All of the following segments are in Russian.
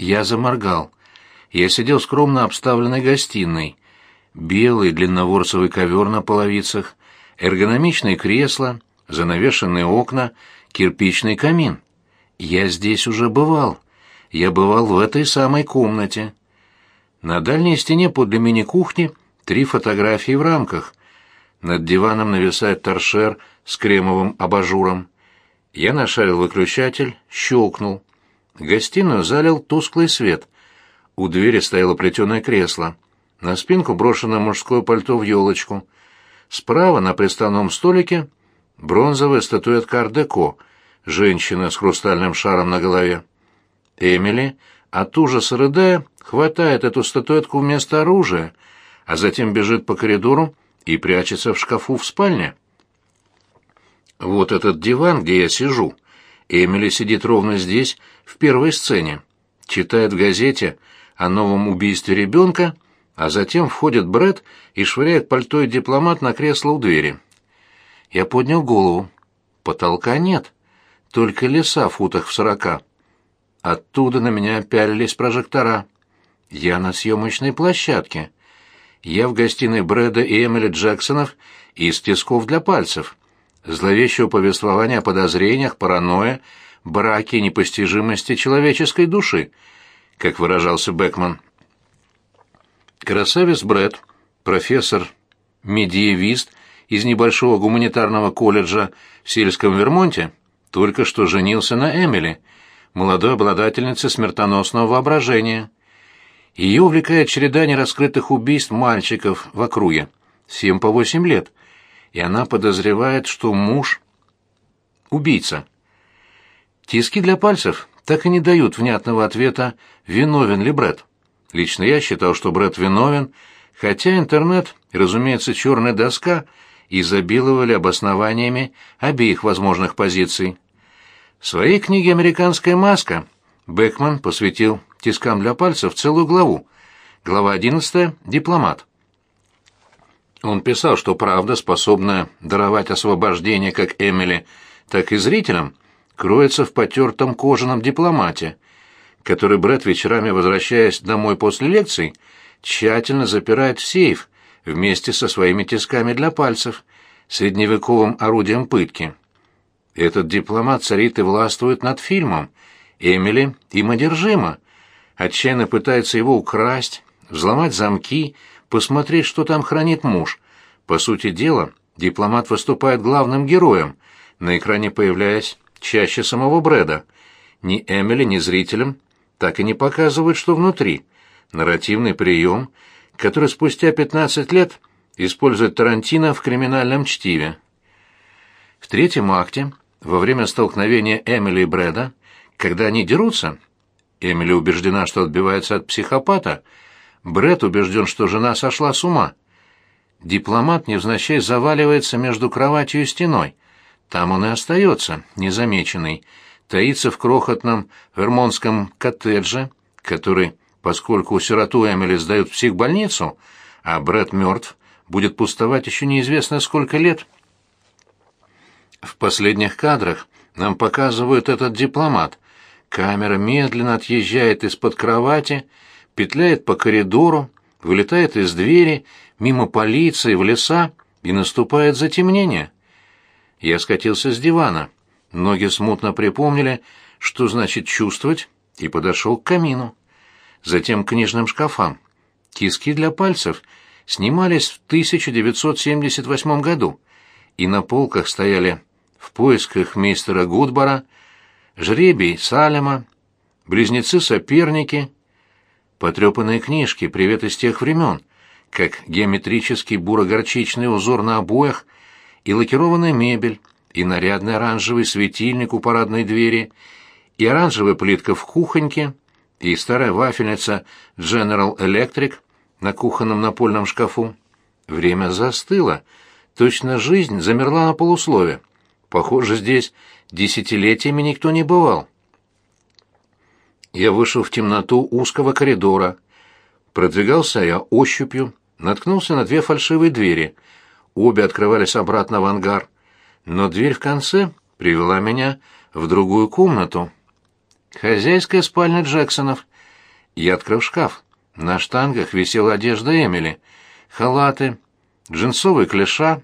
Я заморгал. Я сидел в скромно обставленной гостиной. Белый длинноворсовый ковер на половицах, эргономичные кресла, занавешенные окна, кирпичный камин. Я здесь уже бывал. Я бывал в этой самой комнате. На дальней стене подле мини-кухни три фотографии в рамках. Над диваном нависает торшер с кремовым абажуром. Я нашарил выключатель, щелкнул. Гостиную залил тусклый свет. У двери стояло плетеное кресло. На спинку брошено мужское пальто в елочку. Справа на приставном столике бронзовая статуэтка ар-деко, женщина с хрустальным шаром на голове. Эмили, от ужаса рыдая, хватает эту статуэтку вместо оружия, а затем бежит по коридору и прячется в шкафу в спальне. Вот этот диван, где я сижу. Эмили сидит ровно здесь, в первой сцене. Читает в газете о новом убийстве ребенка, а затем входит Бред и швыряет пальто и дипломат на кресло у двери. Я поднял голову. Потолка нет, только леса в футах в сорока. Оттуда на меня пялились прожектора. Я на съемочной площадке. Я в гостиной Брэда и Эмили Джексонов из тисков для пальцев. Зловещего повествования о подозрениях, паранойе, браке и непостижимости человеческой души, как выражался Бекман. Красавец Брэд, профессор-медиевист из небольшого гуманитарного колледжа в сельском Вермонте, только что женился на Эмили, молодой обладательнице смертоносного воображения. Ее увлекает череда нераскрытых убийств мальчиков в округе, семь по восемь лет, и она подозревает, что муж — убийца. Тиски для пальцев так и не дают внятного ответа, виновен ли Брэд. Лично я считал, что Брэд виновен, хотя интернет, разумеется, черная доска, изобиловали обоснованиями обеих возможных позиций. В своей книге «Американская маска» Бекман посвятил тискам для пальцев целую главу. Глава 11 «Дипломат». Он писал, что правда, способная даровать освобождение как Эмили, так и зрителям, кроется в потертом кожаном дипломате, который Брэд вечерами, возвращаясь домой после лекций, тщательно запирает в сейф вместе со своими тисками для пальцев, средневековым орудием пытки. Этот дипломат царит и властвует над фильмом. Эмили им одержима. Отчаянно пытается его украсть, взломать замки, посмотреть, что там хранит муж. По сути дела, дипломат выступает главным героем, на экране появляясь чаще самого Брэда. Ни Эмили, ни зрителям так и не показывают, что внутри. Нарративный прием, который спустя 15 лет использует Тарантино в криминальном чтиве. В третьем акте, во время столкновения Эмили и Брэда, когда они дерутся, Эмили убеждена, что отбивается от психопата, Брэд убежден, что жена сошла с ума. Дипломат невзначай заваливается между кроватью и стеной. Там он и остается, незамеченный, таится в крохотном вермонтском коттедже, который, поскольку сироту Эмили сдают в психбольницу, а Брэд мертв, будет пустовать еще неизвестно сколько лет. В последних кадрах нам показывают этот дипломат. Камера медленно отъезжает из-под кровати, петляет по коридору, вылетает из двери, мимо полиции, в леса, и наступает затемнение. Я скатился с дивана. Ноги смутно припомнили, что значит чувствовать, и подошел к камину. Затем к книжным шкафам. Тиски для пальцев снимались в 1978 году, и на полках стояли «В поисках мистера Гудбара», «Жребий Салема», «Близнецы-соперники», потрепанные книжки «Привет из тех времен», как геометрический буро-горчичный узор на обоях и лакированная мебель, и нарядный оранжевый светильник у парадной двери, и оранжевая плитка в кухоньке, и старая вафельница General Electric на кухонном напольном шкафу. Время застыло, точно жизнь замерла на полуслове. Похоже, здесь десятилетиями никто не бывал. Я вышел в темноту узкого коридора. Продвигался я ощупью, наткнулся на две фальшивые двери. Обе открывались обратно в ангар но дверь в конце привела меня в другую комнату. Хозяйская спальня Джексонов. Я открыл шкаф. На штангах висела одежда Эмили. Халаты, джинсовые клеша,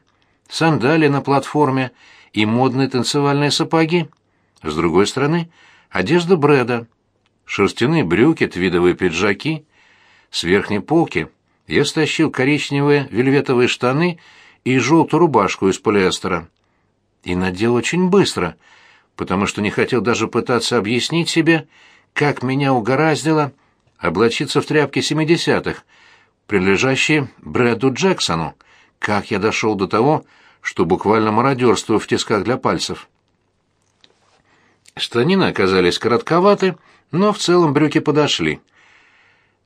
сандалии на платформе и модные танцевальные сапоги. С другой стороны, одежда Брэда, шерстяные брюки, твидовые пиджаки. С верхней полки я стащил коричневые вельветовые штаны и желтую рубашку из полиэстера. И надел очень быстро, потому что не хотел даже пытаться объяснить себе, как меня угораздило облачиться в тряпки семидесятых, принадлежащие Брэду Джексону, как я дошел до того, что буквально мародерствую в тисках для пальцев. Штанины оказались коротковаты, но в целом брюки подошли.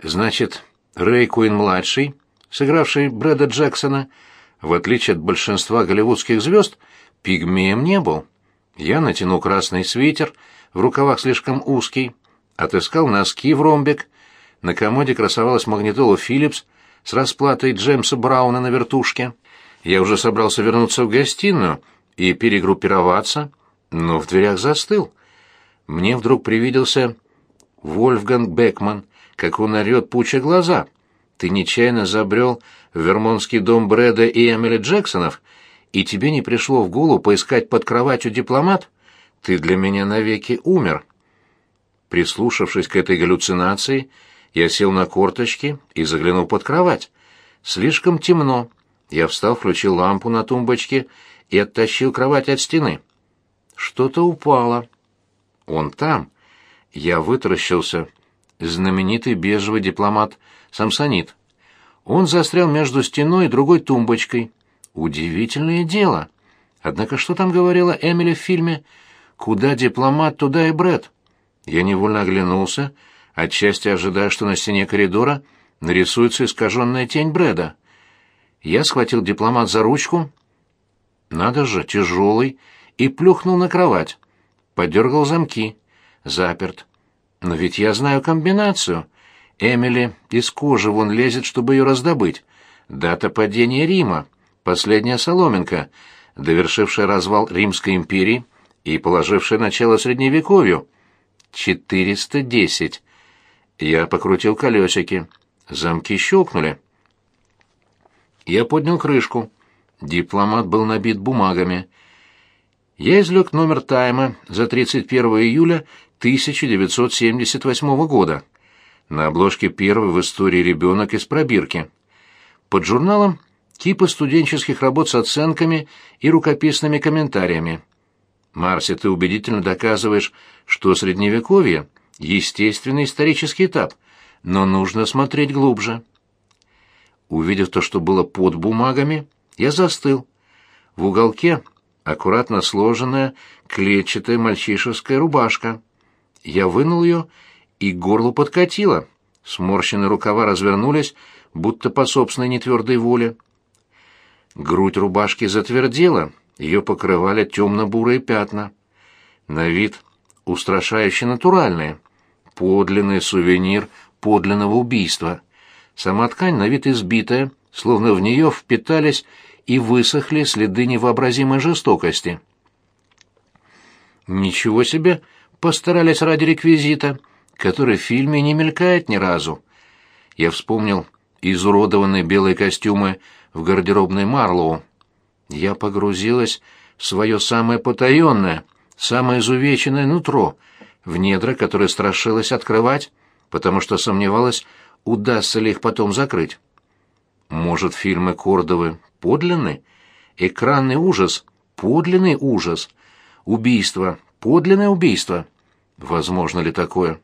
Значит, Рэй Куин-младший, сыгравший Брэда Джексона, в отличие от большинства голливудских звезд, пигмеем не был. Я натянул красный свитер, в рукавах слишком узкий, отыскал носки в ромбик, на комоде красовалась магнитола Philips с расплатой Джеймса Брауна на вертушке. Я уже собрался вернуться в гостиную и перегруппироваться, но в дверях застыл. Мне вдруг привиделся Вольфганг Бекман, как он орёт, пуча глаза. Ты нечаянно забрел в вермонтский дом Брэда и Эмили Джексонов, и тебе не пришло в голову поискать под кроватью дипломат? Ты для меня навеки умер. Прислушавшись к этой галлюцинации, я сел на корточки и заглянул под кровать. Слишком темно. Я встал, включил лампу на тумбочке и оттащил кровать от стены. Что-то упало. Он там. Я вытаращился. Знаменитый бежевый дипломат Самсонит. Он застрял между стеной и другой тумбочкой. Удивительное дело. Однако что там говорила Эмили в фильме? «Куда дипломат, туда и Бред. Я невольно оглянулся, отчасти ожидая, что на стене коридора нарисуется искаженная тень Брэда. Я схватил дипломат за ручку, надо же, тяжелый, и плюхнул на кровать. Подергал замки. Заперт. Но ведь я знаю комбинацию. Эмили из кожи вон лезет, чтобы ее раздобыть. Дата падения Рима. Последняя соломинка, довершившая развал Римской империи и положившая начало Средневековью. 410. Я покрутил колесики. Замки щелкнули. Я поднял крышку. Дипломат был набит бумагами. Я извлек номер тайма за 31 июля 1978 года. На обложке первый в истории ребенок из пробирки. Под журналом типы студенческих работ с оценками и рукописными комментариями. Марси, ты убедительно доказываешь, что средневековье — естественный исторический этап, но нужно смотреть глубже. Увидев то, что было под бумагами, я застыл. В уголке аккуратно сложенная клетчатая мальчишеская рубашка. Я вынул ее, и горло подкатило. Сморщенные рукава развернулись, будто по собственной нетвердой воле. Грудь рубашки затвердела, ее покрывали темно-бурые пятна. На вид устрашающе натуральные. Подлинный сувенир подлинного убийства. Сама ткань на вид избитая, словно в нее впитались и высохли следы невообразимой жестокости. Ничего себе, постарались ради реквизита, который в фильме не мелькает ни разу. Я вспомнил изуродованные белые костюмы в гардеробной Марлоу. Я погрузилась в свое самое потаенное, самое изувеченное нутро, в недра, которые страшилась открывать, потому что сомневалась, удастся ли их потом закрыть. Может, фильмы Кордовы подлинны? Экранный ужас, подлинный ужас. Убийство, подлинное убийство. Возможно ли такое?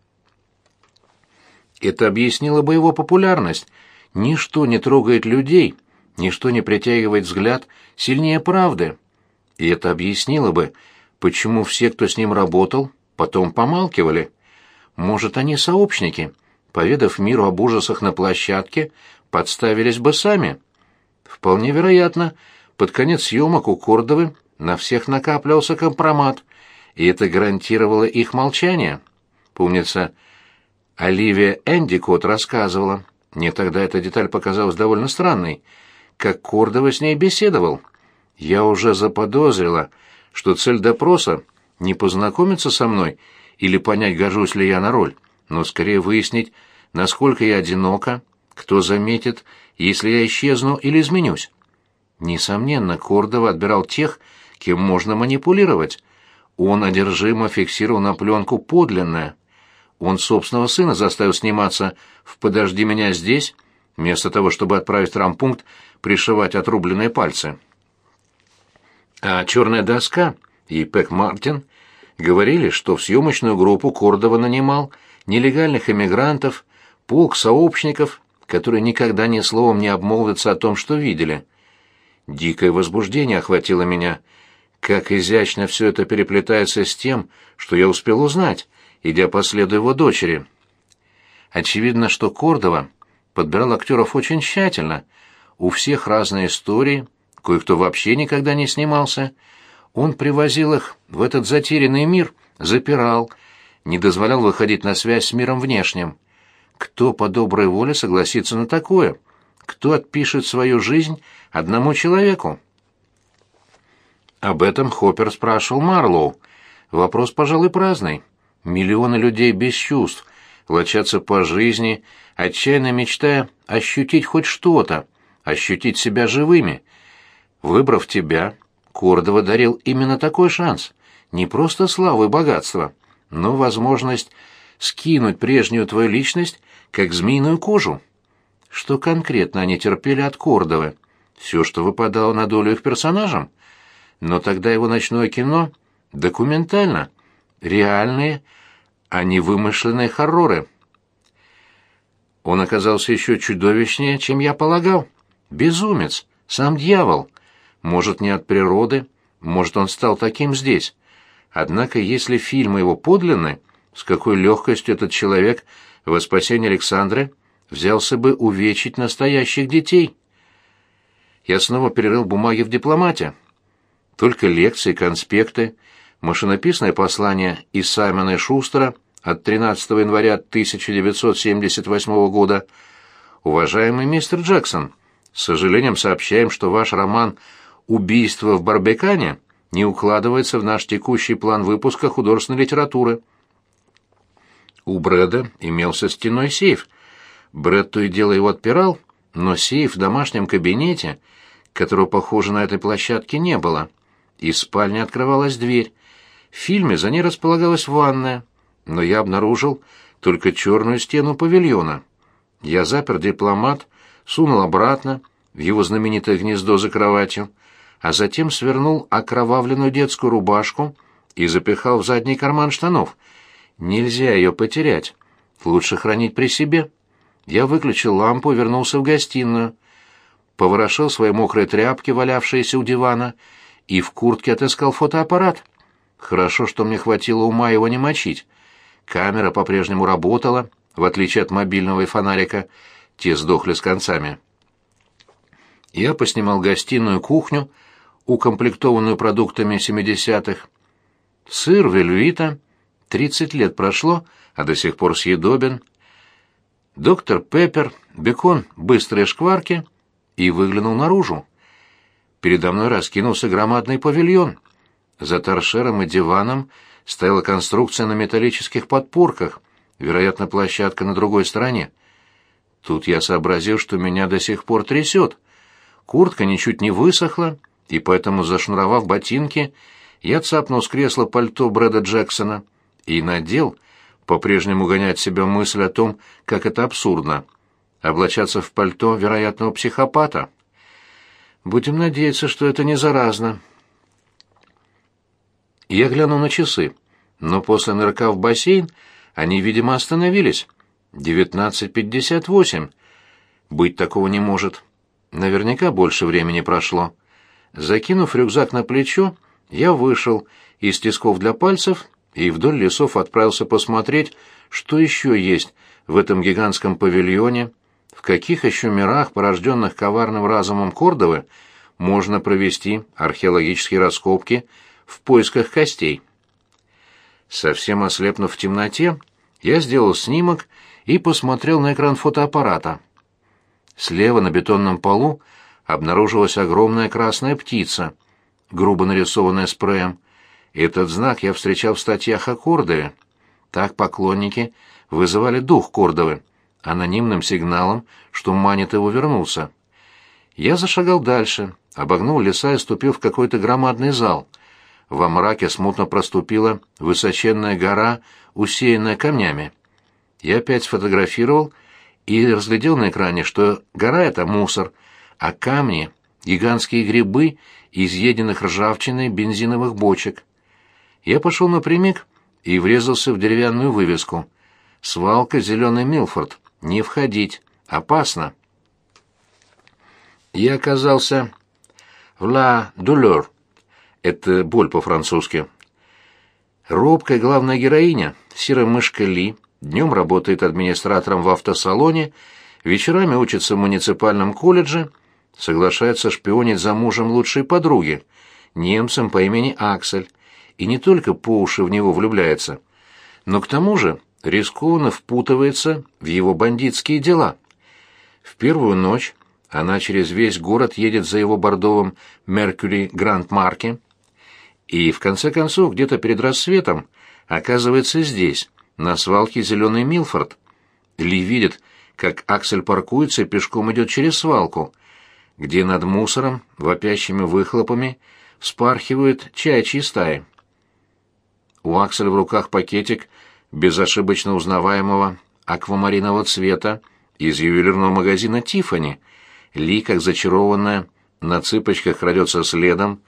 Это объяснило бы его популярность. Ничто не трогает людей, ничто не притягивает взгляд сильнее правды. И это объяснило бы, почему все, кто с ним работал, потом помалкивали. Может, они сообщники — поведав миру об ужасах на площадке, подставились бы сами. Вполне вероятно, под конец съемок у Кордовы на всех накапливался компромат, и это гарантировало их молчание. Помнится, Оливия Эндикот рассказывала, мне тогда эта деталь показалась довольно странной, как Кордова с ней беседовал. Я уже заподозрила, что цель допроса не познакомиться со мной или понять, гожусь ли я на роль, но скорее выяснить, насколько я одинока, кто заметит, если я исчезну или изменюсь. Несомненно, Кордова отбирал тех, кем можно манипулировать. Он одержимо фиксировал на пленку подлинное. Он собственного сына заставил сниматься в «Подожди меня здесь», вместо того, чтобы отправить в рампункт пришивать отрубленные пальцы. А «Черная доска» и Пэк Мартин говорили, что в съемочную группу Кордова нанимал нелегальных эмигрантов, полк сообщников, которые никогда ни словом не обмолвятся о том, что видели. Дикое возбуждение охватило меня. Как изящно все это переплетается с тем, что я успел узнать, идя по следу его дочери. Очевидно, что Кордова подбирал актеров очень тщательно. У всех разные истории, кое-кто вообще никогда не снимался — он привозил их в этот затерянный мир, запирал, не дозволял выходить на связь с миром внешним. Кто по доброй воле согласится на такое? Кто отпишет свою жизнь одному человеку? Об этом Хоппер спрашивал Марлоу. Вопрос, пожалуй, праздный. Миллионы людей без чувств, влачатся по жизни, отчаянно мечтая ощутить хоть что-то, ощутить себя живыми. Выбрав тебя, Кордова дарил именно такой шанс. Не просто славу и богатство, но возможность скинуть прежнюю твою личность, как змеиную кожу. Что конкретно они терпели от Кордовы? Все, что выпадало на долю их персонажам? Но тогда его ночное кино документально, реальные, а не вымышленные хорроры. Он оказался еще чудовищнее, чем я полагал. Безумец, сам дьявол. Может, не от природы, может, он стал таким здесь. Однако, если фильмы его подлинны, с какой легкостью этот человек во спасение Александры взялся бы увечить настоящих детей? Я снова перерыл бумаги в дипломате. Только лекции, конспекты, машинописное послание из Саймона и Шустера от 13 января 1978 года. Уважаемый мистер Джексон, с сожалением сообщаем, что ваш роман убийство в Барбекане не укладывается в наш текущий план выпуска художественной литературы. У Брэда имелся стеной сейф. Брэд то и дело его отпирал, но сейф в домашнем кабинете, которого, похоже, на этой площадке не было. Из спальни открывалась дверь. В фильме за ней располагалась ванная, но я обнаружил только черную стену павильона. Я запер дипломат, сунул обратно в его знаменитое гнездо за кроватью, а затем свернул окровавленную детскую рубашку и запихал в задний карман штанов. Нельзя ее потерять. Лучше хранить при себе. Я выключил лампу вернулся в гостиную. Поворошил свои мокрые тряпки, валявшиеся у дивана, и в куртке отыскал фотоаппарат. Хорошо, что мне хватило ума его не мочить. Камера по-прежнему работала, в отличие от мобильного и фонарика. Те сдохли с концами. Я поснимал гостиную кухню, укомплектованную продуктами 70-х. Сыр вельвита, 30 лет прошло, а до сих пор съедобен. Доктор Пеппер, бекон, быстрые шкварки и выглянул наружу. Передо мной раскинулся громадный павильон. За торшером и диваном стояла конструкция на металлических подпорках, вероятно, площадка на другой стороне. Тут я сообразил, что меня до сих пор трясет. Куртка ничуть не высохла, и поэтому, зашнуровав ботинки, я цапнул с кресла пальто Брэда Джексона и надел, по-прежнему гонять себя мысль о том, как это абсурдно. Облачаться в пальто вероятного психопата. Будем надеяться, что это не заразно. Я глянул на часы, но после нырка в бассейн они, видимо, остановились. Девятнадцать пятьдесят восемь. Быть такого не может. Наверняка больше времени прошло. Закинув рюкзак на плечо, я вышел из тисков для пальцев и вдоль лесов отправился посмотреть, что еще есть в этом гигантском павильоне, в каких еще мирах, порожденных коварным разумом Кордовы, можно провести археологические раскопки в поисках костей. Совсем ослепнув в темноте, я сделал снимок и посмотрел на экран фотоаппарата. Слева на бетонном полу обнаружилась огромная красная птица, грубо нарисованная спреем. Этот знак я встречал в статьях о Кордове. Так поклонники вызывали дух Кордовы, анонимным сигналом, что манит его вернуться. Я зашагал дальше, обогнул леса и ступил в какой-то громадный зал. Во мраке смутно проступила высоченная гора, усеянная камнями. Я опять сфотографировал и разглядел на экране, что гора — это мусор, а камни — гигантские грибы, изъеденных ржавчиной бензиновых бочек. Я пошел напрямик и врезался в деревянную вывеску. «Свалка «Зеленый Милфорд». Не входить. Опасно». Я оказался в «Ла Дулер». Это боль по-французски. Робкая главная героиня, серая мышка Ли, днем работает администратором в автосалоне, вечерами учится в муниципальном колледже, соглашается шпионить за мужем лучшей подруги, немцем по имени Аксель, и не только по уши в него влюбляется, но к тому же рискованно впутывается в его бандитские дела. В первую ночь она через весь город едет за его бордовым «Меркьюри Гранд Марки», и в конце концов где-то перед рассветом оказывается здесь, на свалке «Зеленый Милфорд». Ли видит, как Аксель паркуется и пешком идет через свалку, где над мусором, вопящими выхлопами, вспархивают чаячьи стаи. У Акселя в руках пакетик безошибочно узнаваемого аквамаринового цвета из ювелирного магазина «Тиффани». Ли, как зачарованная, на цыпочках крадется следом,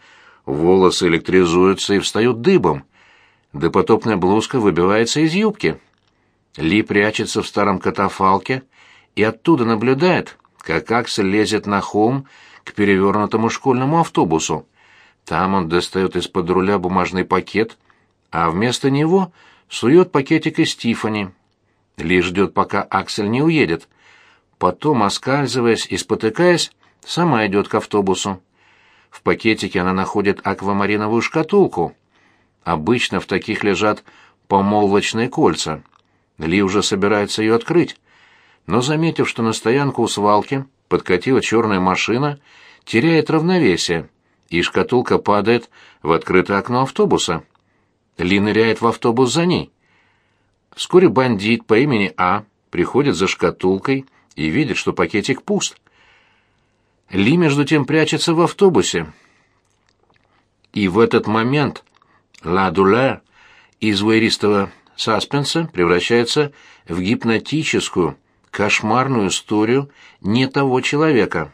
волосы электризуются и встают дыбом. Допотопная блузка выбивается из юбки. Ли прячется в старом катафалке и оттуда наблюдает, как Аксель лезет на холм к перевернутому школьному автобусу. Там он достает из-под руля бумажный пакет — а вместо него сует пакетик из Тифани. Ли ждет, пока Аксель не уедет. Потом, оскальзываясь и спотыкаясь, сама идет к автобусу. В пакетике она находит аквамариновую шкатулку. Обычно в таких лежат помолвочные кольца. Ли уже собирается ее открыть. Но, заметив, что на стоянку у свалки подкатила черная машина, теряет равновесие, и шкатулка падает в открытое окно автобуса. Ли ныряет в автобус за ней. Вскоре бандит по имени А приходит за шкатулкой и видит, что пакетик пуст. Ли, между тем, прячется в автобусе. И в этот момент «Ла Дулер» из воеристого саспенса превращается в гипнотическую, кошмарную историю не того человека.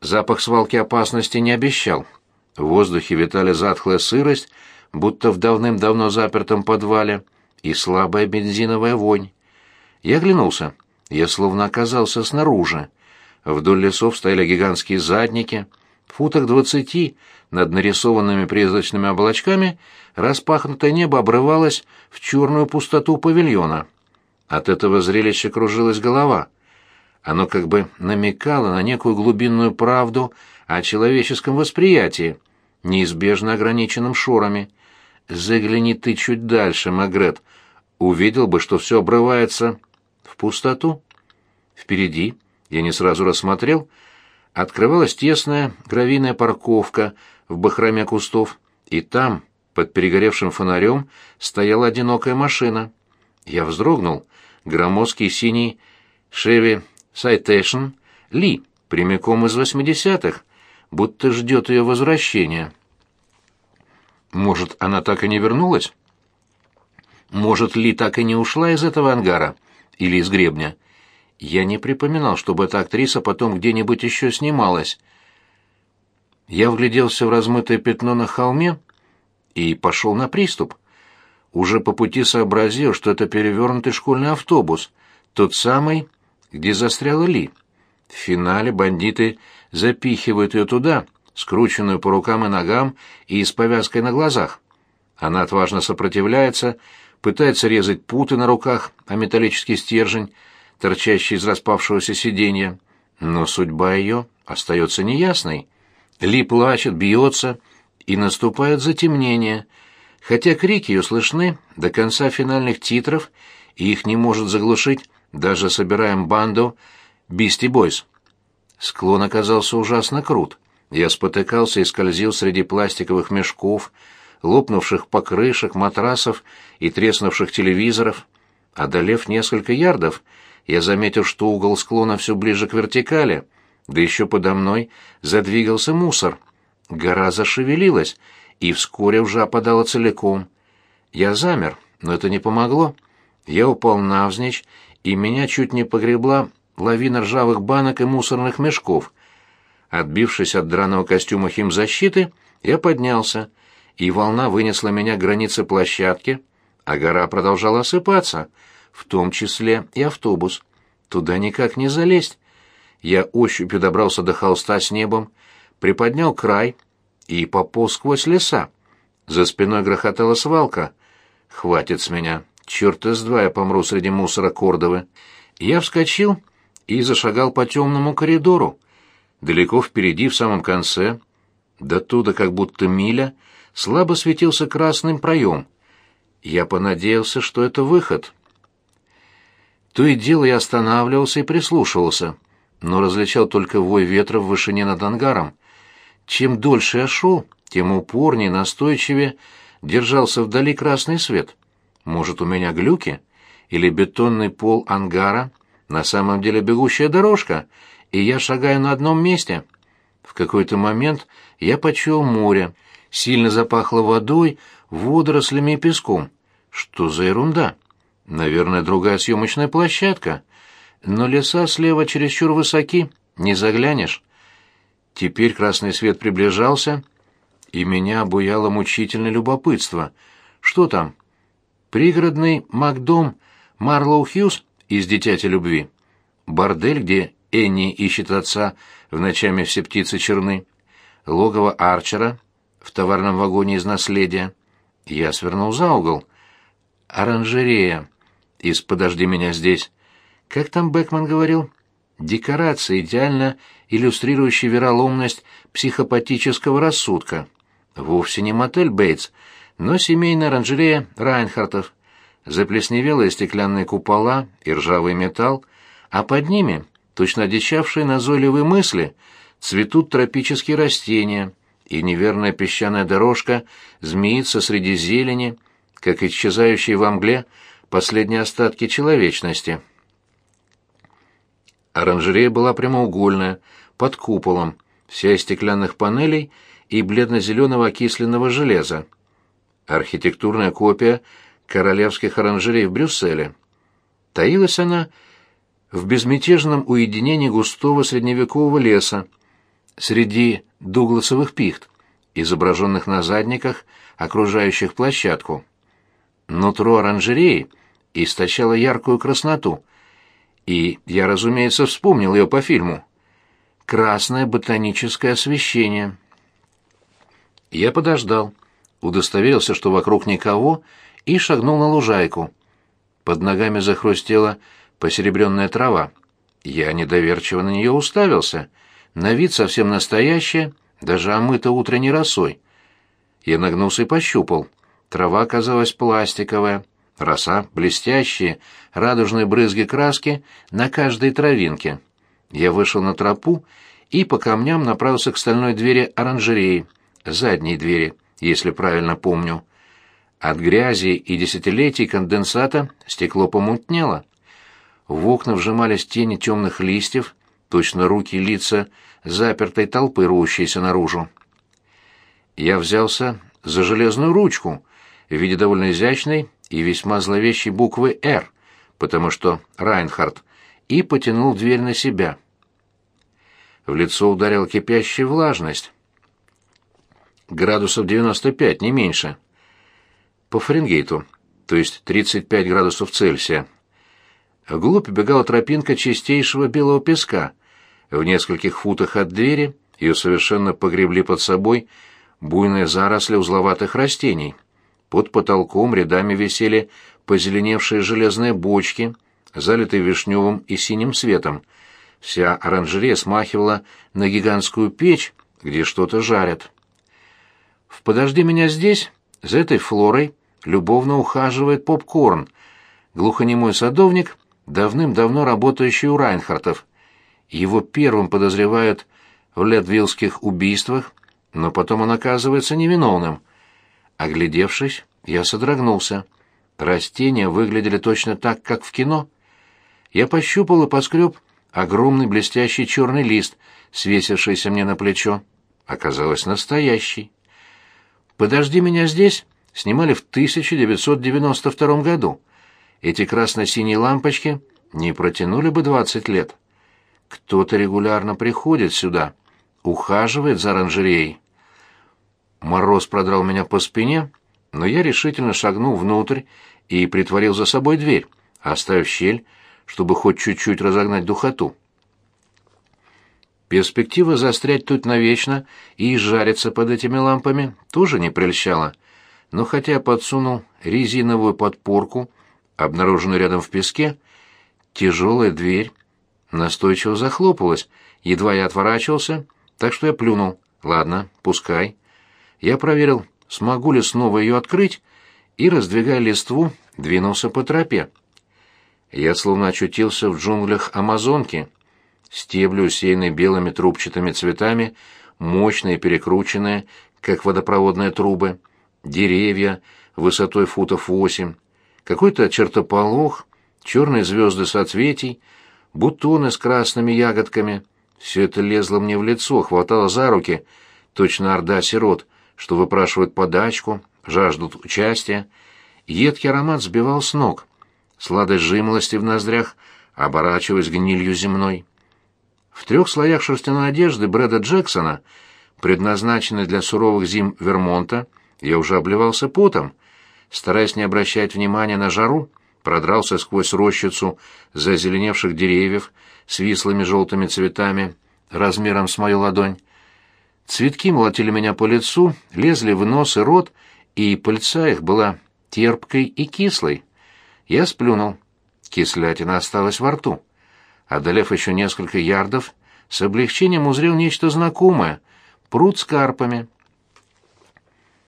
Запах свалки опасности не обещал. В воздухе витали затхлая сырость, будто в давным-давно запертом подвале, и слабая бензиновая вонь. Я оглянулся. Я словно оказался снаружи. Вдоль лесов стояли гигантские задники. В футах двадцати над нарисованными призрачными облачками распахнутое небо обрывалось в черную пустоту павильона. От этого зрелища кружилась голова. Оно как бы намекало на некую глубинную правду о человеческом восприятии, неизбежно ограниченным шорами. Загляни ты чуть дальше, Магрет. Увидел бы, что все обрывается в пустоту. Впереди, я не сразу рассмотрел, открывалась тесная гравийная парковка в бахроме кустов, и там, под перегоревшим фонарем, стояла одинокая машина. Я вздрогнул. Громоздкий синий «Шеви Сайтешн» Ли, прямиком из восьмидесятых будто ждет ее возвращения. Может, она так и не вернулась? Может, Ли так и не ушла из этого ангара? Или из гребня? Я не припоминал, чтобы эта актриса потом где-нибудь еще снималась. Я вгляделся в размытое пятно на холме и пошел на приступ. Уже по пути сообразил, что это перевернутый школьный автобус, тот самый, где застряла Ли. В финале бандиты запихивают ее туда, скрученную по рукам и ногам и с повязкой на глазах. Она отважно сопротивляется, пытается резать путы на руках, а металлический стержень, торчащий из распавшегося сиденья. Но судьба ее остается неясной. Ли плачет, бьется, и наступает затемнение, хотя крики ее слышны до конца финальных титров, и их не может заглушить даже собираем банду «Бисти Бойс». Склон оказался ужасно крут. Я спотыкался и скользил среди пластиковых мешков, лопнувших покрышек, матрасов и треснувших телевизоров. Одолев несколько ярдов, я заметил, что угол склона все ближе к вертикали, да еще подо мной задвигался мусор. Гора зашевелилась, и вскоре уже опадала целиком. Я замер, но это не помогло. Я упал навзничь, и меня чуть не погребла лавина ржавых банок и мусорных мешков. Отбившись от драного костюма химзащиты, я поднялся, и волна вынесла меня к границе площадки, а гора продолжала осыпаться, в том числе и автобус. Туда никак не залезть. Я ощупью добрался до холста с небом, приподнял край и пополз сквозь леса. За спиной грохотала свалка. «Хватит с меня. Черт из два я помру среди мусора Кордовы». Я вскочил и зашагал по темному коридору. Далеко впереди, в самом конце, до туда как будто миля, слабо светился красным проем. Я понадеялся, что это выход. То и дело я останавливался и прислушивался, но различал только вой ветра в вышине над ангаром. Чем дольше я шел, тем упорнее, настойчивее держался вдали красный свет. Может, у меня глюки? Или бетонный пол ангара на самом деле бегущая дорожка, и я шагаю на одном месте? В какой-то момент я почуял море, сильно запахло водой, водорослями и песком. Что за ерунда? Наверное, другая съемочная площадка. Но леса слева чересчур высоки, не заглянешь. Теперь красный свет приближался, и меня обуяло мучительное любопытство. Что там? Пригородный Макдом Марлоу Хьюз из «Дитяти любви». Бордель, где Энни ищет отца в ночами все птицы черны. Логово Арчера в товарном вагоне из наследия. Я свернул за угол. Оранжерея из «Подожди меня здесь». Как там Бекман говорил? Декорация, идеально иллюстрирующая вероломность психопатического рассудка. Вовсе не мотель Бейтс, но семейная оранжерея Райнхартов. Заплесневелые стеклянные купола и ржавый металл, а под ними, точно одичавшие назойливые мысли, цветут тропические растения, и неверная песчаная дорожка змеится среди зелени, как исчезающие во мгле последние остатки человечности. Оранжерея была прямоугольная, под куполом, вся из стеклянных панелей и бледно-зеленого окисленного железа. Архитектурная копия королевских оранжерей в Брюсселе. Таилась она в безмятежном уединении густого средневекового леса, среди дугласовых пихт, изображенных на задниках, окружающих площадку. Нутро оранжереи источало яркую красноту, и я, разумеется, вспомнил ее по фильму. Красное ботаническое освещение. Я подождал, удостоверился, что вокруг никого, и шагнул на лужайку. Под ногами захрустела посеребренная трава. Я недоверчиво на нее уставился. На вид совсем настоящая, даже омыта утренней росой. Я нагнулся и пощупал. Трава оказалась пластиковая, роса блестящие, радужные брызги краски на каждой травинке. Я вышел на тропу и по камням направился к стальной двери оранжереи, задней двери, если правильно помню. От грязи и десятилетий конденсата стекло помутнело. В окна вжимались тени темных листьев, точно руки и лица запертой толпы, рвущейся наружу. Я взялся за железную ручку в виде довольно изящной и весьма зловещей буквы «Р», потому что Райнхард, и потянул дверь на себя. В лицо ударила кипящая влажность. Градусов 95, не меньше. По Фаренгейту, то есть 35 градусов Цельсия. Вглубь бегала тропинка чистейшего белого песка. В нескольких футах от двери ее совершенно погребли под собой буйные заросли узловатых растений. Под потолком рядами висели позеленевшие железные бочки, залитые вишневым и синим светом. Вся оранжерея смахивала на гигантскую печь, где что-то жарят. В «Подожди меня здесь» за этой флорой любовно ухаживает попкорн, глухонемой садовник, давным-давно работающий у Райнхартов. Его первым подозревают в ледвиллских убийствах, но потом он оказывается невиновным. Оглядевшись, я содрогнулся. Растения выглядели точно так, как в кино. Я пощупал и поскреб огромный блестящий черный лист, свесившийся мне на плечо. Оказалось, настоящий. «Подожди меня здесь» снимали в 1992 году. Эти красно-синие лампочки не протянули бы 20 лет. Кто-то регулярно приходит сюда, ухаживает за оранжереей. Мороз продрал меня по спине, но я решительно шагнул внутрь и притворил за собой дверь, оставив щель, чтобы хоть чуть-чуть разогнать духоту. Перспектива застрять тут навечно и жариться под этими лампами тоже не прельщала. Но хотя подсунул резиновую подпорку, обнаруженную рядом в песке, тяжелая дверь настойчиво захлопалась, едва я отворачивался, так что я плюнул. Ладно, пускай. Я проверил, смогу ли снова ее открыть, и, раздвигая листву, двинулся по тропе. Я словно очутился в джунглях Амазонки. Стебли, усеянные белыми трубчатыми цветами, мощные, перекрученные, как водопроводные трубы, деревья высотой футов восемь, какой-то чертополох, черные звезды соцветий, бутоны с красными ягодками. Все это лезло мне в лицо, хватало за руки, точно орда сирот, что выпрашивают подачку, жаждут участия. Едкий аромат сбивал с ног, сладость жимолости в ноздрях, оборачиваясь гнилью земной. В трех слоях шерстяной одежды Брэда Джексона, предназначенной для суровых зим Вермонта, я уже обливался потом. Стараясь не обращать внимания на жару, продрался сквозь рощицу зазеленевших деревьев с вислыми желтыми цветами, размером с мою ладонь. Цветки молотили меня по лицу, лезли в нос и рот, и пыльца их была терпкой и кислой. Я сплюнул. Кислятина осталась во рту. Одолев еще несколько ярдов, с облегчением узрел нечто знакомое — пруд с карпами —